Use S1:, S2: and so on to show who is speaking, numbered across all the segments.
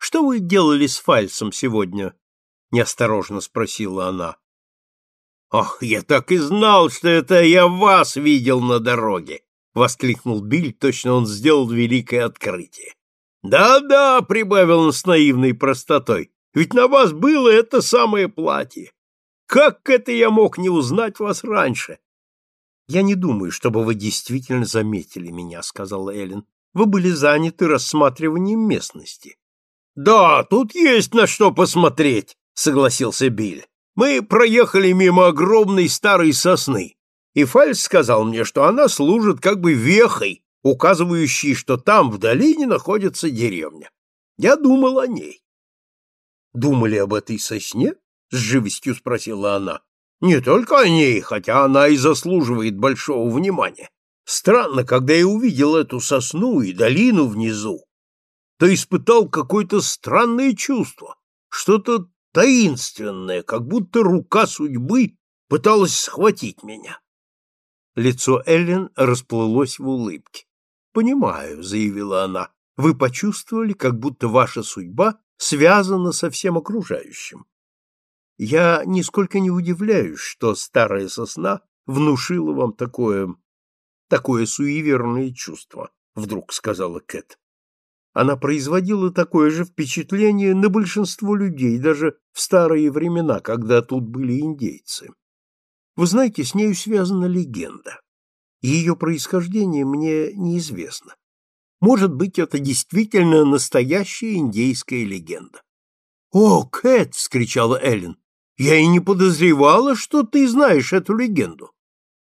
S1: что вы делали с Фальсом сегодня? неосторожно спросила она. Ах, я так и знал, что это я вас видел на дороге, воскликнул Биль, точно он сделал великое открытие. Да-да, прибавил он с наивной простотой. Ведь на вас было это самое платье. Как это я мог не узнать вас раньше? Я не думаю, чтобы вы действительно заметили меня, сказала Эллен. Вы были заняты рассматриванием местности. Да, тут есть на что посмотреть, согласился Биль. Мы проехали мимо огромной старой сосны, и Фальс сказал мне, что она служит как бы вехой, указывающей, что там в долине находится деревня. Я думал о ней. Думали об этой сосне? с живостью спросила она. Не только о ней, хотя она и заслуживает большого внимания. Странно, когда я увидел эту сосну и долину внизу, то испытал какое-то странное чувство, что-то таинственное, как будто рука судьбы пыталась схватить меня. Лицо Эллен расплылось в улыбке. «Понимаю», — заявила она, — «вы почувствовали, как будто ваша судьба связана со всем окружающим. Я нисколько не удивляюсь, что старая сосна внушила вам такое... такое суеверное чувство», — вдруг сказала Кэт. Она производила такое же впечатление на большинство людей, даже в старые времена, когда тут были индейцы. Вы знаете, с нею связана легенда. Ее происхождение мне неизвестно. Может быть, это действительно настоящая индейская легенда. «О, Кэт!» — вскричала Эллен. «Я и не подозревала, что ты знаешь эту легенду.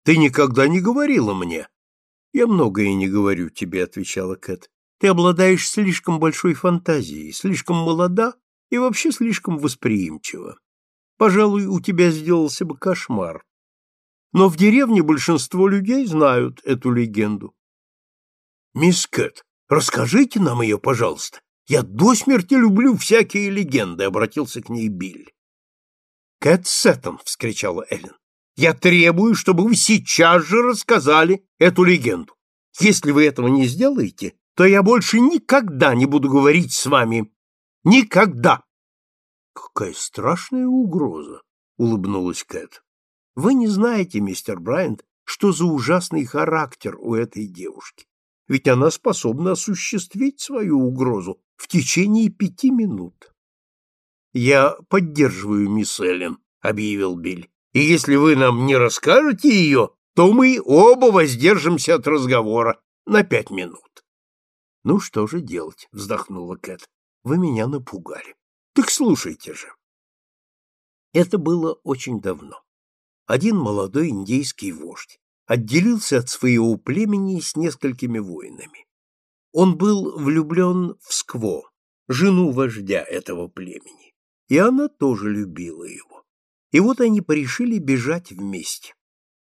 S1: Ты никогда не говорила мне». «Я многое не говорю тебе», — отвечала Кэт. Ты обладаешь слишком большой фантазией, слишком молода и вообще слишком восприимчива. Пожалуй, у тебя сделался бы кошмар. Но в деревне большинство людей знают эту легенду. Мисс Кэт, расскажите нам ее, пожалуйста. Я до смерти люблю всякие легенды, обратился к ней Билли. Кэт Сеттон, вскричала Эллен. Я требую, чтобы вы сейчас же рассказали эту легенду. Если вы этого не сделаете, то я больше никогда не буду говорить с вами. Никогда. Какая страшная угроза, улыбнулась Кэт. Вы не знаете, мистер Брайант, что за ужасный характер у этой девушки. Ведь она способна осуществить свою угрозу в течение пяти минут. Я поддерживаю мисс Эллен, объявил Билл. И если вы нам не расскажете ее, то мы оба воздержимся от разговора на пять минут. Ну что же делать, вздохнула Кэт. Вы меня напугали. Так слушайте же. Это было очень давно. Один молодой индейский вождь отделился от своего племени с несколькими воинами. Он был влюблен в Скво, жену вождя этого племени, и она тоже любила его. И вот они порешили бежать вместе.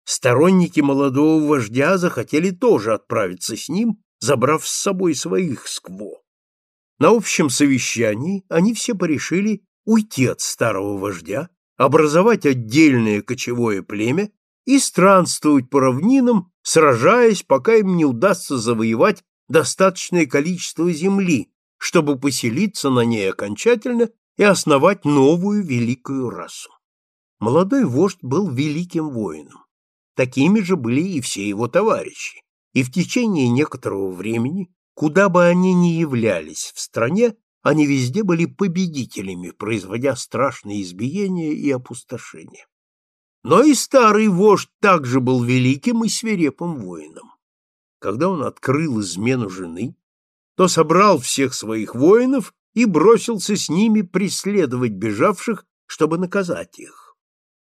S1: Сторонники молодого вождя захотели тоже отправиться с ним забрав с собой своих скво. На общем совещании они все порешили уйти от старого вождя, образовать отдельное кочевое племя и странствовать по равнинам, сражаясь, пока им не удастся завоевать достаточное количество земли, чтобы поселиться на ней окончательно и основать новую великую расу. Молодой вождь был великим воином. Такими же были и все его товарищи и в течение некоторого времени, куда бы они ни являлись в стране, они везде были победителями, производя страшные избиения и опустошения. Но и старый вождь также был великим и свирепым воином. Когда он открыл измену жены, то собрал всех своих воинов и бросился с ними преследовать бежавших, чтобы наказать их.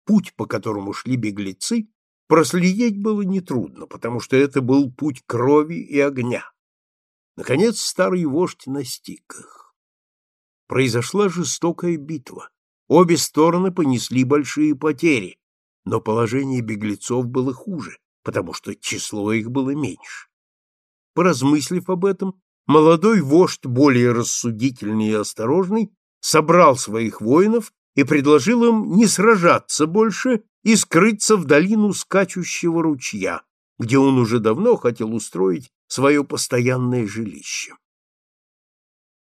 S1: Путь, по которому шли беглецы, Проследить было нетрудно, потому что это был путь крови и огня. Наконец старый вождь настиг их. Произошла жестокая битва. Обе стороны понесли большие потери, но положение беглецов было хуже, потому что число их было меньше. Поразмыслив об этом, молодой вождь, более рассудительный и осторожный, собрал своих воинов и предложил им не сражаться больше и скрыться в долину скачущего ручья, где он уже давно хотел устроить свое постоянное жилище.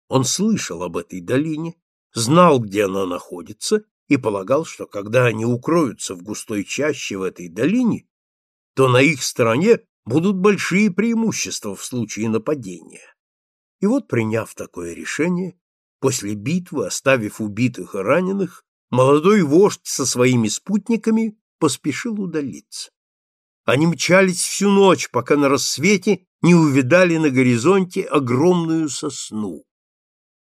S1: Он слышал об этой долине, знал, где она находится, и полагал, что когда они укроются в густой чаще в этой долине, то на их стороне будут большие преимущества в случае нападения. И вот, приняв такое решение, после битвы, оставив убитых и раненых, молодой вождь со своими спутниками поспешил удалиться. Они мчались всю ночь, пока на рассвете не увидали на горизонте огромную сосну.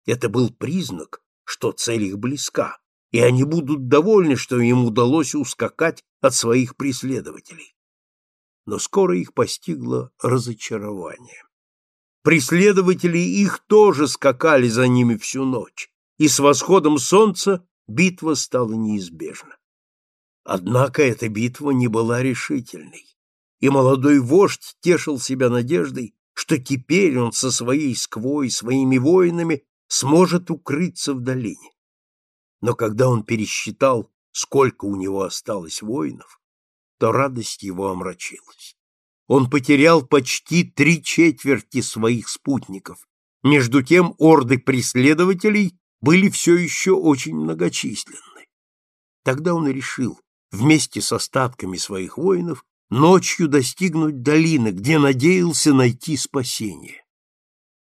S1: Это был признак, что цель их близка, и они будут довольны, что им удалось ускакать от своих преследователей. Но скоро их постигло разочарование. Преследователи их тоже скакали за ними всю ночь, и с восходом солнца битва стала неизбежна. Однако эта битва не была решительной, и молодой вождь тешил себя надеждой, что теперь он со своей сквой, своими воинами сможет укрыться в долине. Но когда он пересчитал, сколько у него осталось воинов, то радость его омрачилась. Он потерял почти три четверти своих спутников. Между тем орды преследователей были все еще очень многочисленны. Тогда он решил, вместе с остатками своих воинов ночью достигнуть долины, где надеялся найти спасение.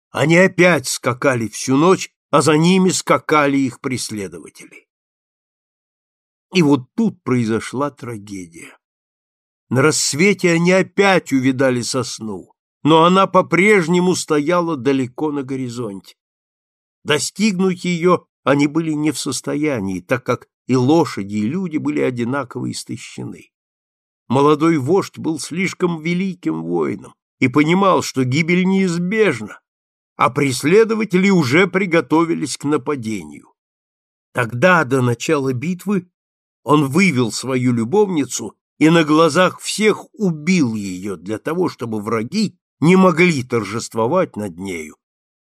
S1: Они опять скакали всю ночь, а за ними скакали их преследователи. И вот тут произошла трагедия. На рассвете они опять увидали сосну, но она по-прежнему стояла далеко на горизонте. Достигнуть ее они были не в состоянии, так как и лошади, и люди были одинаково истощены. Молодой вождь был слишком великим воином и понимал, что гибель неизбежна, а преследователи уже приготовились к нападению. Тогда, до начала битвы, он вывел свою любовницу и на глазах всех убил ее для того, чтобы враги не могли торжествовать над нею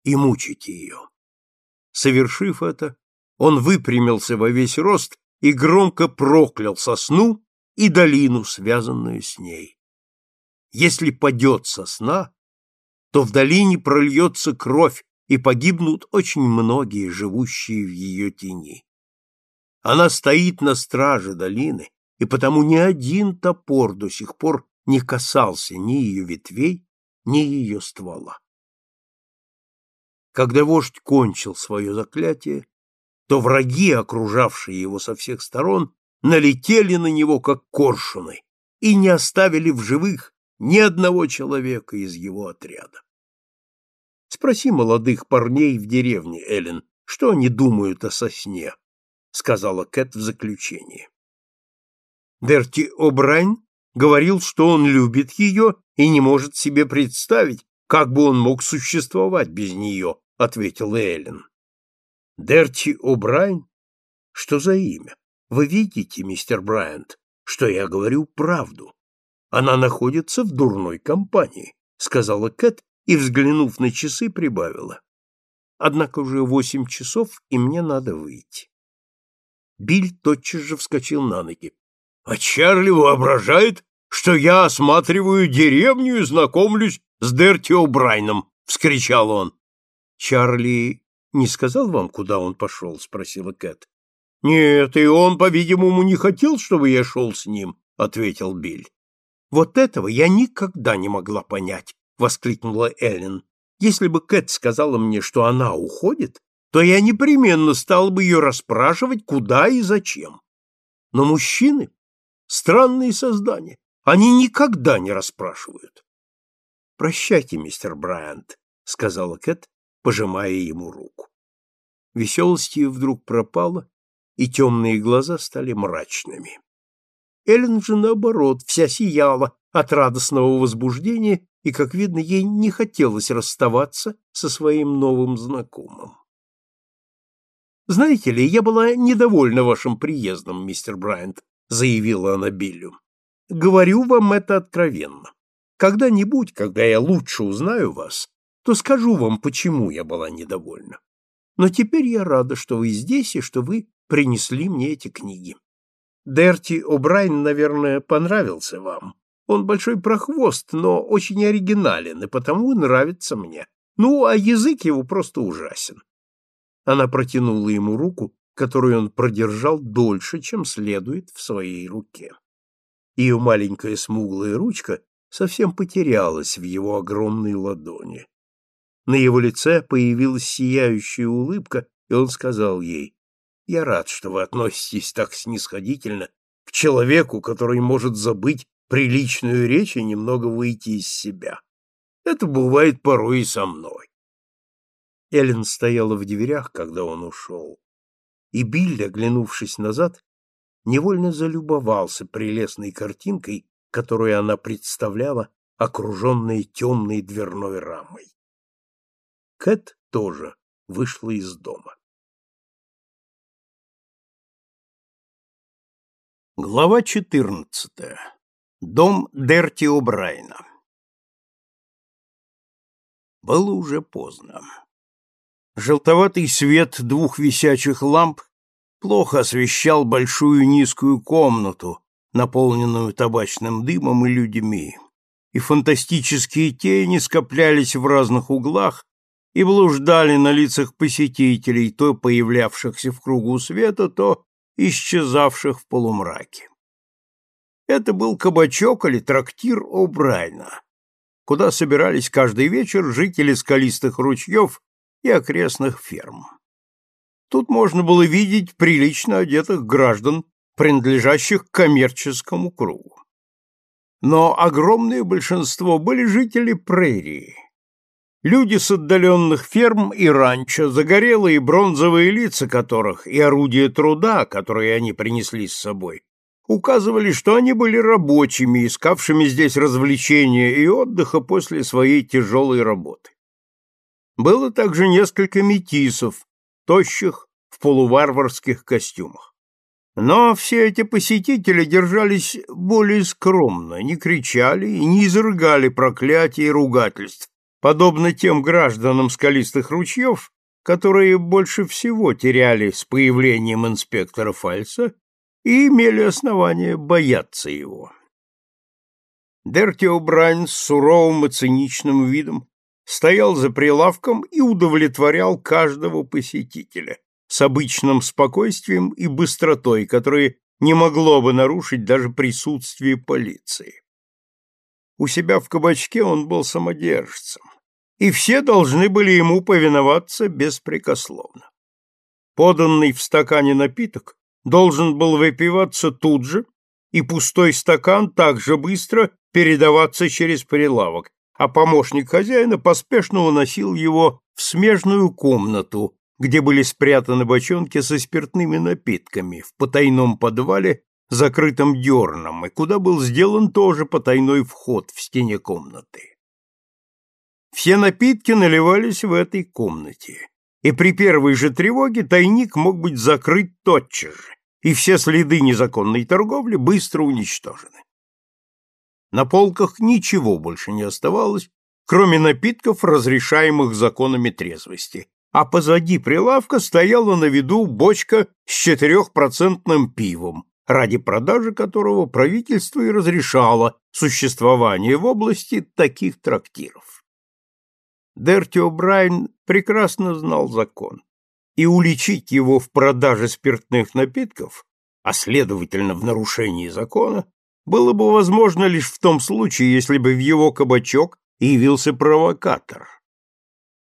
S1: и мучить ее. Совершив это, он выпрямился во весь рост и громко проклял сосну и долину, связанную с ней. Если падет сосна, то в долине прольется кровь, и погибнут очень многие, живущие в ее тени. Она стоит на страже долины, и потому ни один топор до сих пор не касался ни ее ветвей, ни ее ствола. Когда вождь кончил свое заклятие, то враги, окружавшие его со всех сторон, налетели на него, как коршуны, и не оставили в живых ни одного человека из его отряда. Спроси молодых парней в деревне, Эллен, что они думают о сосне, — сказала Кэт в заключении. Дерти О'Брайн говорил, что он любит ее и не может себе представить, как бы он мог существовать без нее, — ответила Эллен. Дерти О'Брайен? Что за имя? Вы видите, мистер Брайант, что я говорю правду. Она находится в дурной компании, сказала Кэт и, взглянув на часы, прибавила. Однако уже восемь часов, и мне надо выйти. Биль тотчас же вскочил на ноги. — А Чарли воображает, что я осматриваю деревню и знакомлюсь с Дерти О'Брайном! — вскричал он. Чарли не сказал вам, куда он пошел?» — спросила Кэт. «Нет, и он, по-видимому, не хотел, чтобы я шел с ним», — ответил Биль. «Вот этого я никогда не могла понять», — воскликнула Эллен. «Если бы Кэт сказала мне, что она уходит, то я непременно стал бы ее расспрашивать, куда и зачем. Но мужчины — странные создания, они никогда не расспрашивают». «Прощайте, мистер Брайант», — сказала Кэт, пожимая ему руку. Веселость ее вдруг пропала, и темные глаза стали мрачными. Эллен же, наоборот, вся сияла от радостного возбуждения, и, как видно, ей не хотелось расставаться со своим новым знакомым. «Знаете ли, я была недовольна вашим приездом, мистер Брайант», — заявила она Биллю. «Говорю вам это откровенно. Когда-нибудь, когда я лучше узнаю вас, то скажу вам, почему я была недовольна. Но теперь я рада, что вы здесь и что вы принесли мне эти книги. Дерти О'Брайен, наверное, понравился вам. Он большой прохвост, но очень оригинален, и потому нравится мне. Ну, а язык его просто ужасен. Она протянула ему руку, которую он продержал дольше, чем следует в своей руке. Ее маленькая смуглая ручка совсем потерялась в его огромной ладони. На его лице появилась сияющая улыбка, и он сказал ей, «Я рад, что вы относитесь так снисходительно к человеку, который может забыть приличную речь и немного выйти из себя. Это бывает порой и со мной». Эллен стояла в дверях, когда он ушел, и Билли, оглянувшись назад, невольно залюбовался прелестной картинкой, которую она представляла, окруженной темной дверной рамой. Кэт тоже вышла из дома. Глава 14. Дом Дерти О'Брайна. Было уже поздно. Желтоватый свет двух висячих ламп плохо освещал большую низкую комнату, наполненную табачным дымом и людьми, и фантастические тени скоплялись в разных углах и блуждали на лицах посетителей, то появлявшихся в кругу света, то исчезавших в полумраке. Это был кабачок или трактир О'Брайна, куда собирались каждый вечер жители скалистых ручьев и окрестных ферм. Тут можно было видеть прилично одетых граждан, принадлежащих к коммерческому кругу. Но огромное большинство были жители прерии. Люди с отдаленных ферм и ранчо, загорелые бронзовые лица которых и орудия труда, которые они принесли с собой, указывали, что они были рабочими, искавшими здесь развлечения и отдыха после своей тяжелой работы. Было также несколько метисов, тощих, в полуварварских костюмах. Но все эти посетители держались более скромно, не кричали и не изрыгали проклятий и ругательств, подобно тем гражданам скалистых ручьев, которые больше всего теряли с появлением инспектора Фальса и имели основания бояться его. Дерти О'Брайен с суровым и циничным видом стоял за прилавком и удовлетворял каждого посетителя с обычным спокойствием и быстротой, которые не могло бы нарушить даже присутствие полиции. У себя в кабачке он был самодержцем, и все должны были ему повиноваться беспрекословно. Поданный в стакане напиток должен был выпиваться тут же, и пустой стакан также быстро передаваться через прилавок, а помощник хозяина поспешно уносил его в смежную комнату, где были спрятаны бочонки со спиртными напитками в потайном подвале, закрытом дерном, и куда был сделан тоже потайной вход в стене комнаты. Все напитки наливались в этой комнате, и при первой же тревоге тайник мог быть закрыт тотчас же, и все следы незаконной торговли быстро уничтожены. На полках ничего больше не оставалось, кроме напитков, разрешаемых законами трезвости, а позади прилавка стояла на виду бочка с четырехпроцентным пивом, ради продажи которого правительство и разрешало существование в области таких трактиров. Дерти О'Брайен прекрасно знал закон, и уличить его в продаже спиртных напитков, а следовательно в нарушении закона, было бы возможно лишь в том случае, если бы в его кабачок явился провокатор.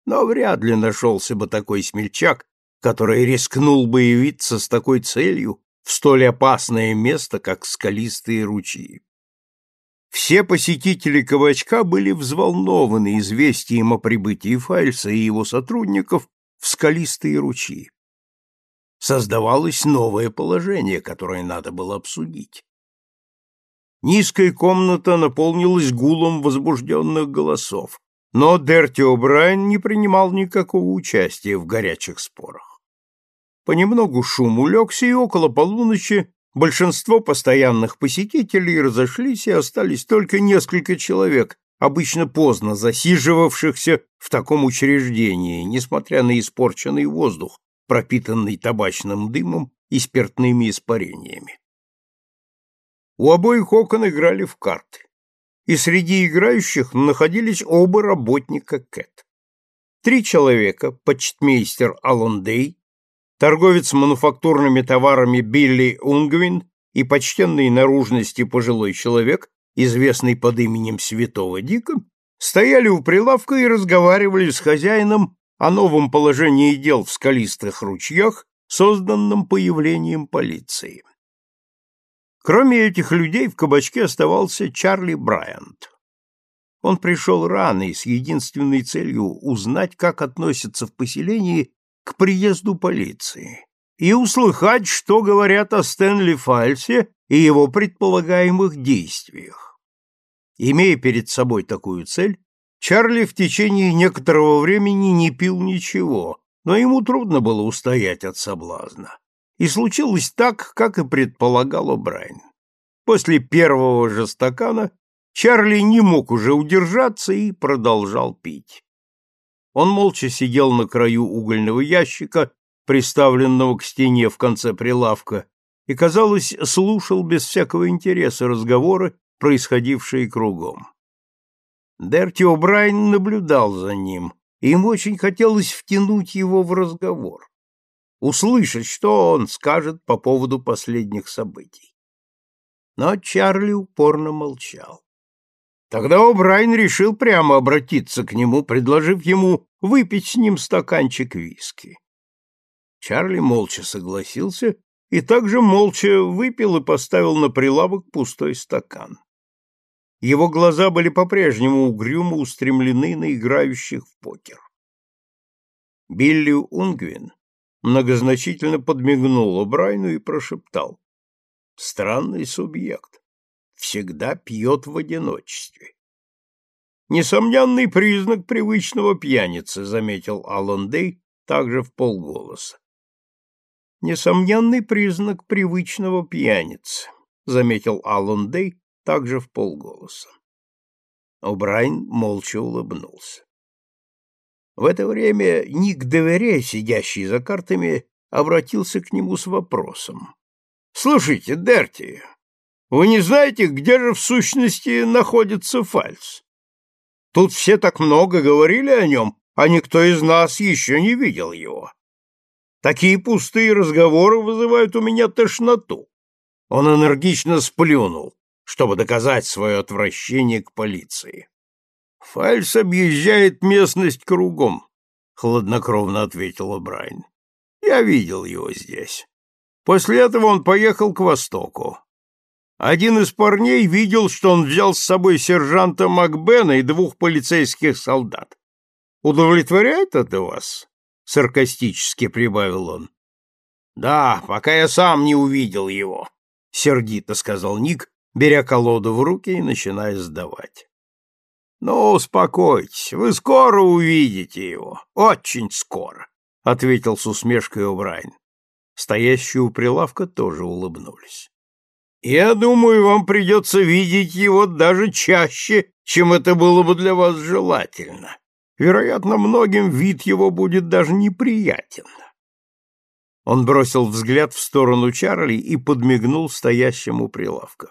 S1: Но вряд ли нашелся бы такой смельчак, который рискнул бы явиться с такой целью в столь опасное место, как скалистые ручьи. Все посетители кабачка были взволнованы известием о прибытии Фальса и его сотрудников в скалистые ручьи. Создавалось новое положение, которое надо было обсудить. Низкая комната наполнилась гулом возбужденных голосов, но Дерти О'Брайен не принимал никакого участия в горячих спорах. Понемногу шум улегся, и около полуночи большинство постоянных посетителей разошлись, и остались только несколько человек, обычно поздно засиживавшихся в таком учреждении, несмотря на испорченный воздух, пропитанный табачным дымом и спиртными испарениями. У обоих окон играли в карты, и среди играющих находились оба работника Кэт. Три человека, почтмейстер Аллан Дей, торговец мануфактурными товарами Билли Унгвин и почтенной наружности пожилой человек, известный под именем Святого Дика, стояли у прилавка и разговаривали с хозяином о новом положении дел в скалистых ручьях, созданном появлением полиции. Кроме этих людей в кабачке оставался Чарли Брайант. Он пришел рано и с единственной целью узнать, как относятся в поселении к приезду полиции и услыхать, что говорят о Стэнли Фальсе и его предполагаемых действиях. Имея перед собой такую цель, Чарли в течение некоторого времени не пил ничего, но ему трудно было устоять от соблазна. И случилось так, как и предполагал О'Брайен. После первого же стакана Чарли не мог уже удержаться и продолжал пить. Он молча сидел на краю угольного ящика, приставленного к стене в конце прилавка, и, казалось, слушал без всякого интереса разговоры, происходившие кругом. Дерти О'Брайен наблюдал за ним, и ему очень хотелось втянуть его в разговор услышать, что он скажет по поводу последних событий. Но Чарли упорно молчал. Тогда О'Брайен решил прямо обратиться к нему, предложив ему выпить с ним стаканчик виски. Чарли молча согласился и также молча выпил и поставил на прилавок пустой стакан. Его глаза были по-прежнему угрюмо устремлены на играющих в покер. Билли Унгвин многозначительно подмигнул О'Брайну и прошептал. Странный субъект. Всегда пьет в одиночестве. Несомненный признак привычного пьяницы, заметил Аллан Дэй также в полголоса. Несомненный признак привычного пьяницы, заметил Аллан Дэй также в полголоса. О'Брайен молча улыбнулся. В это время Ник Девере, сидящий за картами, обратился к нему с вопросом. — Слушайте, Дерти, вы не знаете, где же в сущности находится Фальц? Тут все так много говорили о нем, а никто из нас еще не видел его. Такие пустые разговоры вызывают у меня тошноту. Он энергично сплюнул, чтобы доказать свое отвращение к полиции. Фальс объезжает местность кругом, хладнокровно ответила Брайн. Я видел его здесь. После этого он поехал к востоку. Один из парней видел, что он взял с собой сержанта Макбена и двух полицейских солдат. Удовлетворяет это вас? саркастически прибавил он. Да, пока я сам не увидел его, сердито сказал Ник, беря колоду в руки и начиная сдавать. Ну, успокойтесь, вы скоро увидите его, очень скоро, ответил с усмешкой О'Брайен. Стоящие у прилавка тоже улыбнулись. Я думаю, вам придется видеть его даже чаще, чем это было бы для вас желательно. Вероятно, многим вид его будет даже неприятен. Он бросил взгляд в сторону Чарли и подмигнул стоящему прилавка.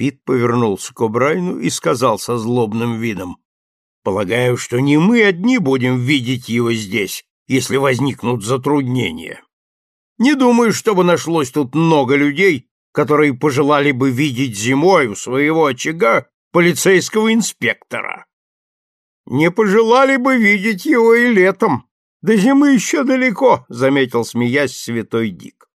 S1: Пит повернулся к О'Брайну и сказал со злобным видом, «Полагаю, что не мы одни будем видеть его здесь, если возникнут затруднения. Не думаю, чтобы нашлось тут много людей, которые пожелали бы видеть зимой у своего очага полицейского инспектора. Не пожелали бы видеть его и летом. До зимы еще далеко, — заметил, смеясь, святой Дик.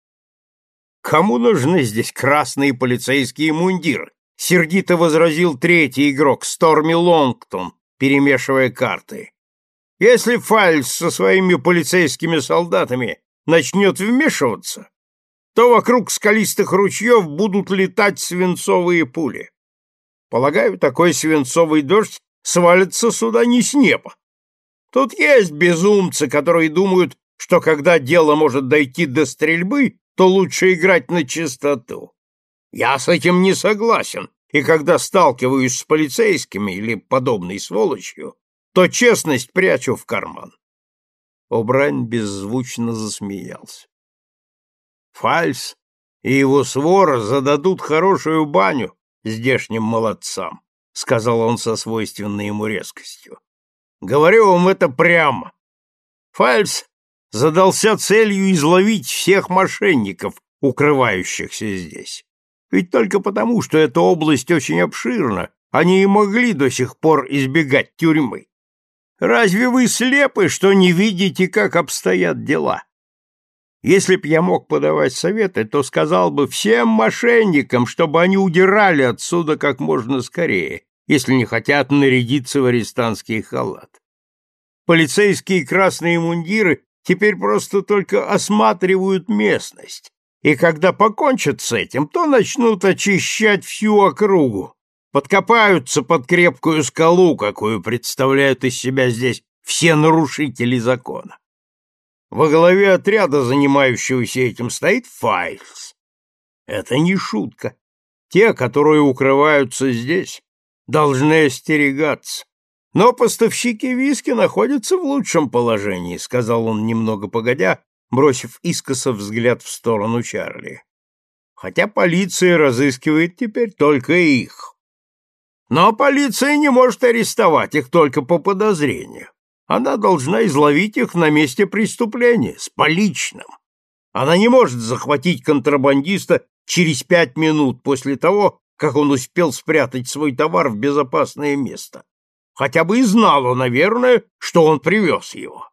S1: Кому нужны здесь красные полицейские мундиры? Сердито возразил третий игрок, Сторми Лонгтон, перемешивая карты. Если Фальс со своими полицейскими солдатами начнет вмешиваться, то вокруг скалистых ручьев будут летать свинцовые пули. Полагаю, такой свинцовый дождь свалится сюда не с неба. Тут есть безумцы, которые думают, что когда дело может дойти до стрельбы, то лучше играть на чистоту. Я с этим не согласен, и когда сталкиваюсь с полицейскими или подобной сволочью, то честность прячу в карман. Обрань беззвучно засмеялся. Фальс и его свора зададут хорошую баню здешним молодцам, сказал он со свойственной ему резкостью. Говорю вам это прямо. Фальс задался целью изловить всех мошенников, укрывающихся здесь. Ведь только потому, что эта область очень обширна, они и могли до сих пор избегать тюрьмы. Разве вы слепы, что не видите, как обстоят дела? Если б я мог подавать советы, то сказал бы всем мошенникам, чтобы они удирали отсюда как можно скорее, если не хотят нарядиться в арестантский халат. Полицейские красные мундиры теперь просто только осматривают местность, и когда покончат с этим, то начнут очищать всю округу, подкопаются под крепкую скалу, какую представляют из себя здесь все нарушители закона. Во главе отряда, занимающегося этим, стоит Файлс. Это не шутка. Те, которые укрываются здесь, должны остерегаться. Но поставщики виски находятся в лучшем положении, сказал он немного погодя, бросив искоса взгляд в сторону Чарли. Хотя полиция разыскивает теперь только их. Но полиция не может арестовать их только по подозрению. Она должна изловить их на месте преступления, с поличным. Она не может захватить контрабандиста через пять минут после того, как он успел спрятать свой товар в безопасное место. Хотя бы и знала, наверное, что он привез его.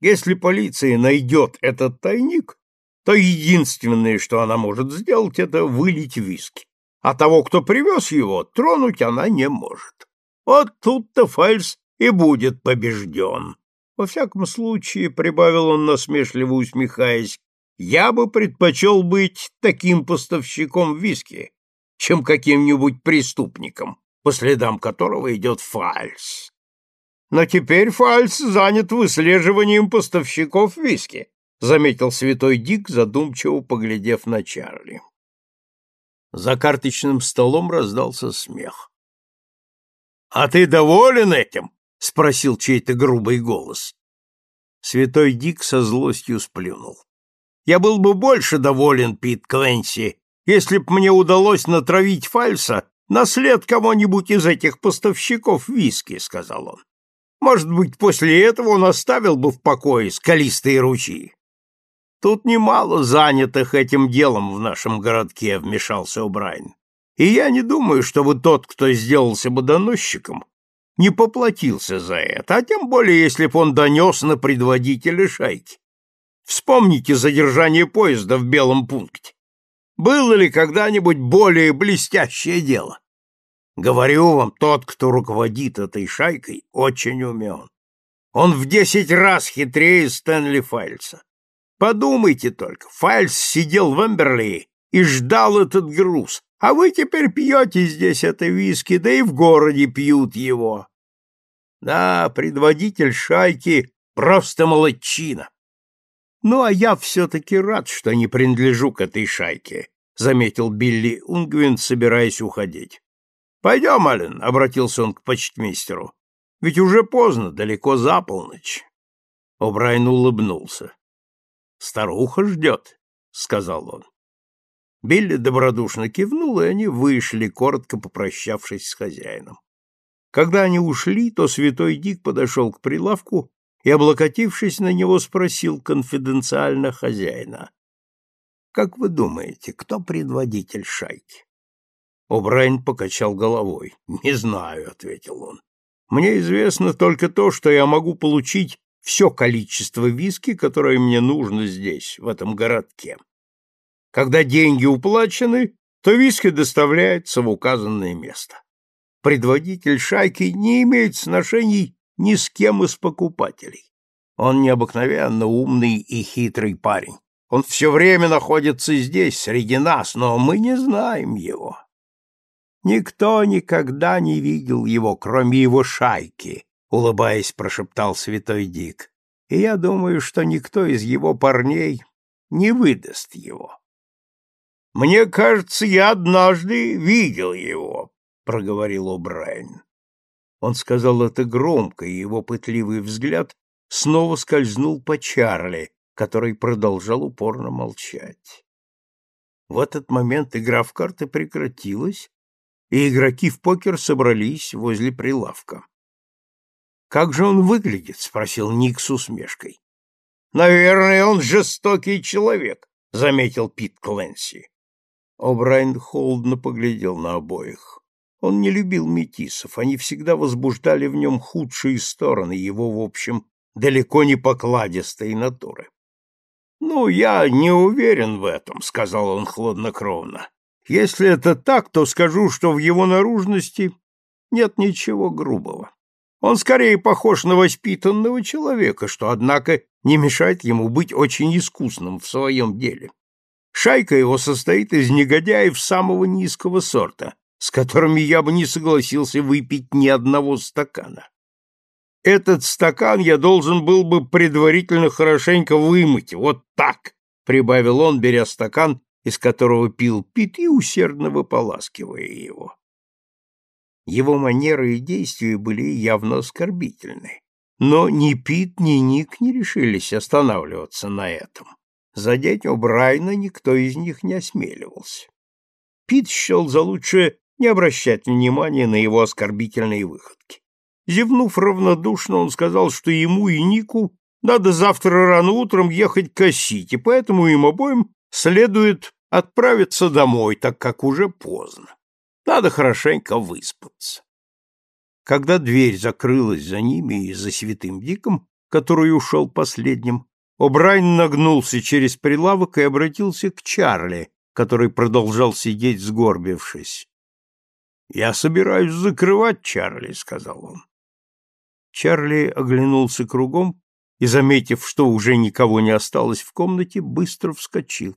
S1: Если полиция найдет этот тайник, то единственное, что она может сделать, это вылить виски а того, кто привез его, тронуть она не может. Вот тут-то Фальс и будет побежден. Во всяком случае, — прибавил он насмешливо усмехаясь, — я бы предпочел быть таким поставщиком виски, чем каким-нибудь преступником, по следам которого идет Фальс. Но теперь Фальс занят выслеживанием поставщиков виски, — заметил святой Дик, задумчиво поглядев на Чарли. За карточным столом раздался смех. «А ты доволен этим?» — спросил чей-то грубый голос. Святой Дик со злостью сплюнул. «Я был бы больше доволен, Пит Кленси, если б мне удалось натравить фальса на след кого-нибудь из этих поставщиков виски», — сказал он. «Может быть, после этого он оставил бы в покое скалистые ручьи. Тут немало занятых этим делом в нашем городке, вмешался Убрайн. И я не думаю, чтобы тот, кто сделался бы доносчиком, не поплатился за это, а тем более, если б он донес на предводителя шайки. Вспомните задержание поезда в белом пункте. Было ли когда-нибудь более блестящее дело? Говорю вам, тот, кто руководит этой шайкой, очень умен. Он в десять раз хитрее Стэнли Файльса. Подумайте только, Фальс сидел в Эмберли и ждал этот груз, а вы теперь пьете здесь это виски, да и в городе пьют его. Да, предводитель шайки просто молодчина. Ну, а я все-таки рад, что не принадлежу к этой шайке, — заметил Билли Унгвин, собираясь уходить. — Пойдем, Ален, — обратился он к почтмейстеру. — Ведь уже поздно, далеко за полночь. О'Брайен улыбнулся. Старуха ждет, — сказал он. Билли добродушно кивнул, и они вышли, коротко попрощавшись с хозяином. Когда они ушли, то святой Дик подошел к прилавку и, облокотившись на него, спросил конфиденциально хозяина. — Как вы думаете, кто предводитель шайки? О'Брайен покачал головой. — Не знаю, — ответил он. — Мне известно только то, что я могу получить все количество виски, которое мне нужно здесь, в этом городке. Когда деньги уплачены, то виски доставляется в указанное место. Предводитель шайки не имеет сношений ни с кем из покупателей. Он необыкновенно умный и хитрый парень. Он все время находится здесь, среди нас, но мы не знаем его. Никто никогда не видел его, кроме его шайки, улыбаясь, прошептал святой Дик. И я думаю, что никто из его парней не выдаст его. Мне кажется, я однажды видел его, проговорил О'Брайен. Он сказал это громко, и его пытливый взгляд снова скользнул по Чарли, который продолжал упорно молчать. В этот момент игра в карты прекратилась, и игроки в покер собрались возле прилавка. «Как же он выглядит?» — спросил Ник с усмешкой. «Наверное, он жестокий человек», — заметил Пит Кленси. О'Брайен холодно поглядел на обоих. Он не любил метисов, они всегда возбуждали в нем худшие стороны его, в общем, далеко не покладистой натуры. «Ну, я не уверен в этом», — сказал он хладнокровно. «Если это так, то скажу, что в его наружности нет ничего грубого. Он скорее похож на воспитанного человека, что, однако, не мешает ему быть очень искусным в своем деле. Шайка его состоит из негодяев самого низкого сорта, с которыми я бы не согласился выпить ни одного стакана. Этот стакан я должен был бы предварительно хорошенько вымыть, вот так, — прибавил он, беря стакан, из которого пил Пит и усердно выполаскивая его. Его манеры и действия были явно оскорбительны, но ни Пит, ни Ник не решились останавливаться на этом. Задеть О'Брайна никто из них не осмеливался. Пит счел за лучшее не обращать внимания на его оскорбительные выходки. Зевнув равнодушно, он сказал, что ему и Нику надо завтра рано утром ехать косить, и поэтому им обоим следует отправиться домой, так как уже поздно. Надо хорошенько выспаться. Когда дверь закрылась за ними и за святым Диком, который ушел последним, О'Брайен нагнулся через прилавок и обратился к Чарли, который продолжал сидеть сгорбившись. «Я собираюсь закрывать Чарли», — сказал он. Чарли оглянулся кругом и, заметив, что уже никого не осталось в комнате, быстро вскочил.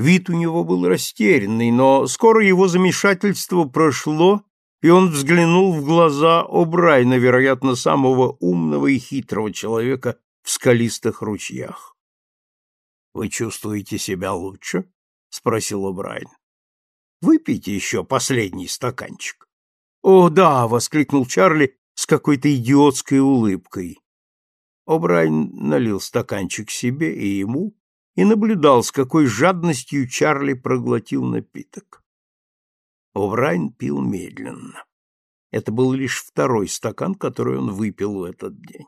S1: Вид у него был растерянный, но скоро его замешательство прошло, и он взглянул в глаза О'Брайна, вероятно, самого умного и хитрого человека в скалистых ручьях. — Вы чувствуете себя лучше? — спросил О'Брайен. — Выпейте еще последний стаканчик. — О, да! — воскликнул Чарли с какой-то идиотской улыбкой. О'Брайен налил стаканчик себе и ему и наблюдал, с какой жадностью Чарли проглотил напиток. О'Брайен пил медленно. Это был лишь второй стакан, который он выпил в этот день.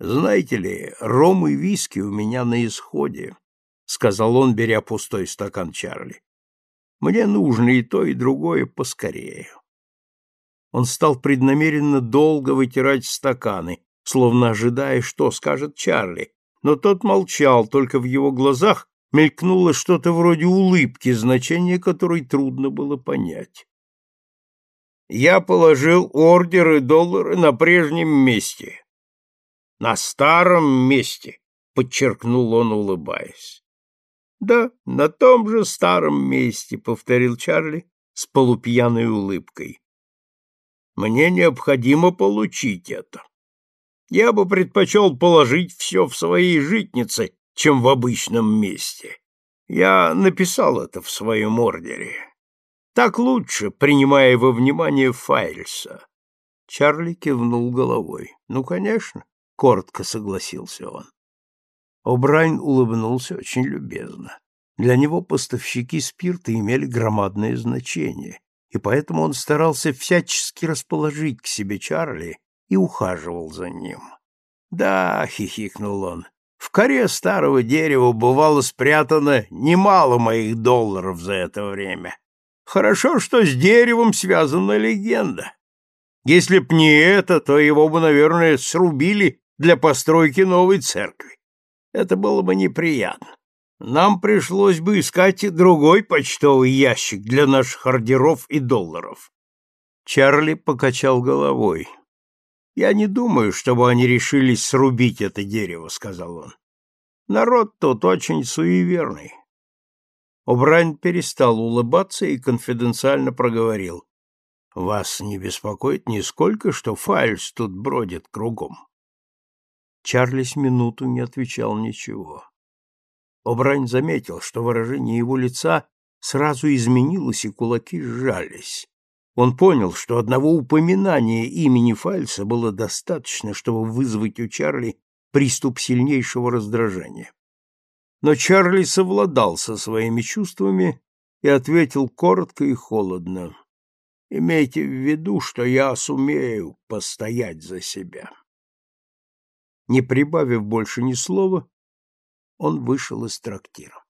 S1: «Знаете ли, ром и виски у меня на исходе», — сказал он, беря пустой стакан Чарли. «Мне нужно и то, и другое поскорее». Он стал преднамеренно долго вытирать стаканы, словно ожидая, что скажет Чарли, но тот молчал, только в его глазах мелькнуло что-то вроде улыбки, значение которой трудно было понять. Я положил ордеры доллары на прежнем месте. На старом месте, подчеркнул он, улыбаясь. Да, на том же старом месте, повторил Чарли с полупьяной улыбкой. Мне необходимо получить это. Я бы предпочел положить все в своей житнице, чем в обычном месте. Я написал это в своем ордере. Так лучше, принимая во внимание Файльса. Чарли кивнул головой. Ну, конечно, коротко согласился он. О'Брайен улыбнулся очень любезно. Для него поставщики спирта имели громадное значение, и поэтому он старался всячески расположить к себе Чарли и ухаживал за ним. «Да», — хихикнул он, — «в коре старого дерева бывало спрятано немало моих долларов за это время. Хорошо, что с деревом связана легенда. Если б не это, то его бы, наверное, срубили для постройки новой церкви. Это было бы неприятно. Нам пришлось бы искать другой почтовый ящик для наших ордеров и долларов. Чарли покачал головой. Я не думаю, чтобы они решились срубить это дерево, сказал он. Народ тут очень суеверный. Обрань перестал улыбаться и конфиденциально проговорил. Вас не беспокоит нисколько, что Фальс тут бродит кругом? Чарли с минуту не отвечал ничего. Обрань заметил, что выражение его лица сразу изменилось, и кулаки сжались. Он понял, что одного упоминания имени Фальса было достаточно, чтобы вызвать у Чарли приступ сильнейшего раздражения. Но Чарли совладал со своими чувствами и ответил коротко и холодно. Имейте в виду, что я сумею постоять за себя. Не прибавив больше ни слова, он вышел из трактира.